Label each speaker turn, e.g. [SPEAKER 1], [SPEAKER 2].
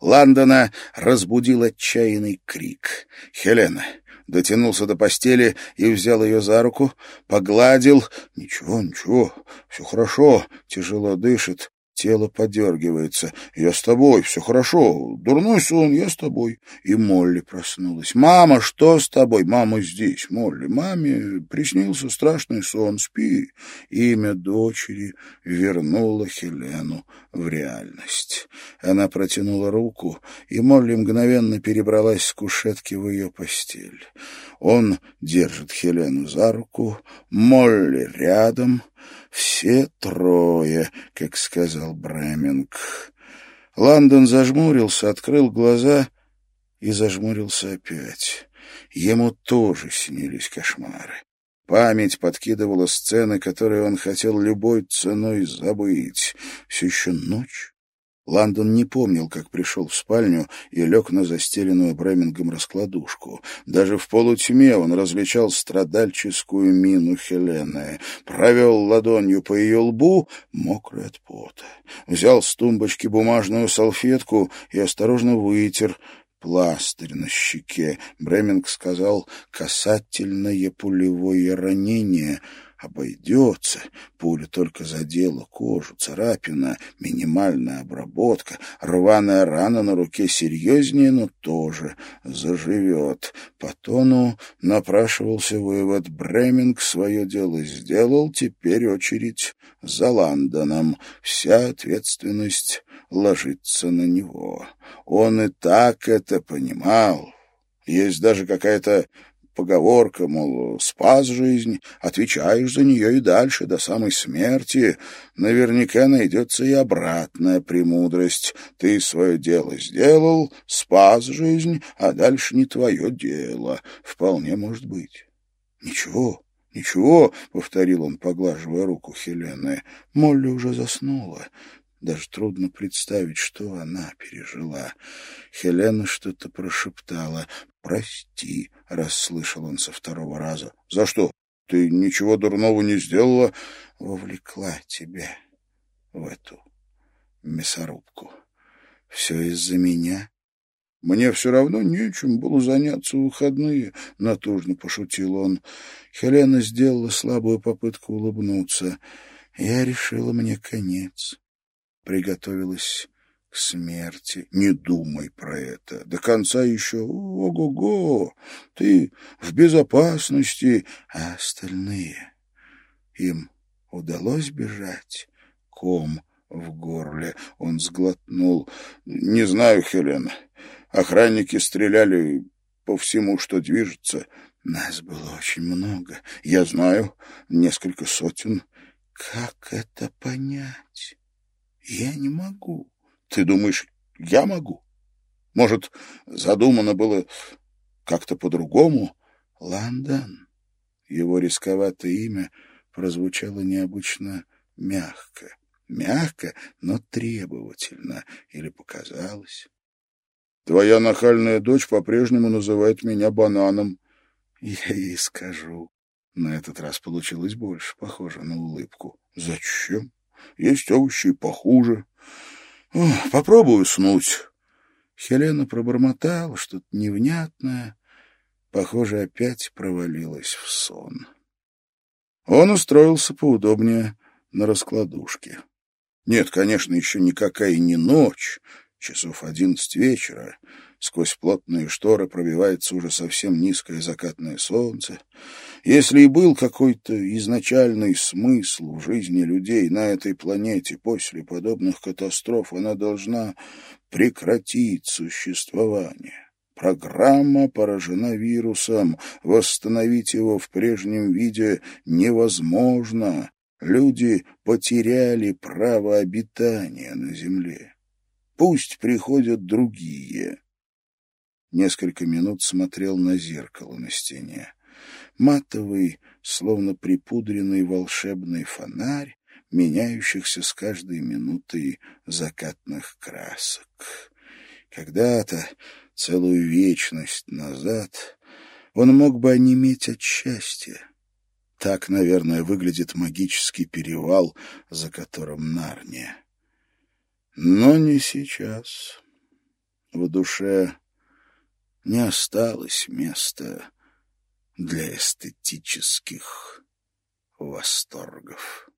[SPEAKER 1] Ландона разбудил отчаянный крик. «Хелена!» Дотянулся до постели и взял ее за руку, погладил. «Ничего, ничего, все хорошо, тяжело дышит, Тело подергивается. «Я с тобой, все хорошо. Дурной сон, я с тобой». И Молли проснулась. «Мама, что с тобой?» «Мама здесь, Молли. Маме приснился страшный сон. Спи». Имя дочери вернуло Хелену в реальность. Она протянула руку, и Молли мгновенно перебралась с кушетки в ее постель. Он держит Хелену за руку, Молли рядом — все трое, как сказал Бреминг. Лондон зажмурился, открыл глаза и зажмурился опять. Ему тоже снились кошмары. Память подкидывала сцены, которые он хотел любой ценой забыть. Все еще ночь, Лондон не помнил, как пришел в спальню и лег на застеленную Бремингом раскладушку. Даже в полутьме он различал страдальческую мину Хелены, провел ладонью по ее лбу, мокрый от пота, взял с тумбочки бумажную салфетку и осторожно вытер пластырь на щеке. Бреминг сказал «касательное пулевое ранение», обойдется. Пуля только задела кожу, царапина, минимальная обработка, рваная рана на руке серьезнее, но тоже заживет. По тону напрашивался вывод. Бреминг свое дело сделал, теперь очередь за Лондоном. Вся ответственность ложится на него. Он и так это понимал. Есть даже какая-то Поговорка, мол, спас жизнь, отвечаешь за нее и дальше, до самой смерти. Наверняка найдется и обратная премудрость. Ты свое дело сделал, спас жизнь, а дальше не твое дело. Вполне может быть. Ничего, «Ничего», — повторил он, поглаживая руку Хелены, — «Молли уже заснула. Даже трудно представить, что она пережила. Хелена что-то прошептала. «Прости», — расслышал он со второго раза. «За что? Ты ничего дурного не сделала?» «Вовлекла тебя в эту мясорубку. Все из-за меня?» «Мне все равно нечем было заняться в выходные», — натужно пошутил он. Хелена сделала слабую попытку улыбнуться. «Я решила, мне конец приготовилась к смерти. Не думай про это. До конца еще ого-го. Ты в безопасности, а остальные... Им удалось бежать? Ком в горле. Он сглотнул. Не знаю, Хелена. Охранники стреляли по всему, что движется. Нас было очень много. Я знаю, несколько сотен. Как это понять? Я не могу. Ты думаешь, я могу? Может, задумано было как-то по-другому? Лондон. Его рисковатое имя прозвучало необычно мягко. Мягко, но требовательно. Или показалось. Твоя нахальная дочь по-прежнему называет меня бананом. Я ей скажу. На этот раз получилось больше, похоже на улыбку. Зачем? Есть овощи похуже. Попробую уснуть. Хелена пробормотала что-то невнятное. Похоже, опять провалилась в сон. Он устроился поудобнее на раскладушке. Нет, конечно, еще никакая не ночь, часов одиннадцать вечера. Сквозь плотные шторы пробивается уже совсем низкое закатное солнце. Если и был какой-то изначальный смысл в жизни людей на этой планете после подобных катастроф, она должна прекратить существование. Программа поражена вирусом, восстановить его в прежнем виде невозможно. Люди потеряли право обитания на Земле. Пусть приходят другие несколько минут смотрел на зеркало на стене. Матовый, словно припудренный волшебный фонарь, меняющихся с каждой минутой закатных красок. Когда-то, целую вечность назад, он мог бы онеметь от счастья. Так, наверное, выглядит магический перевал, за которым Нарния. Но не сейчас. В душе не осталось места для эстетических восторгов.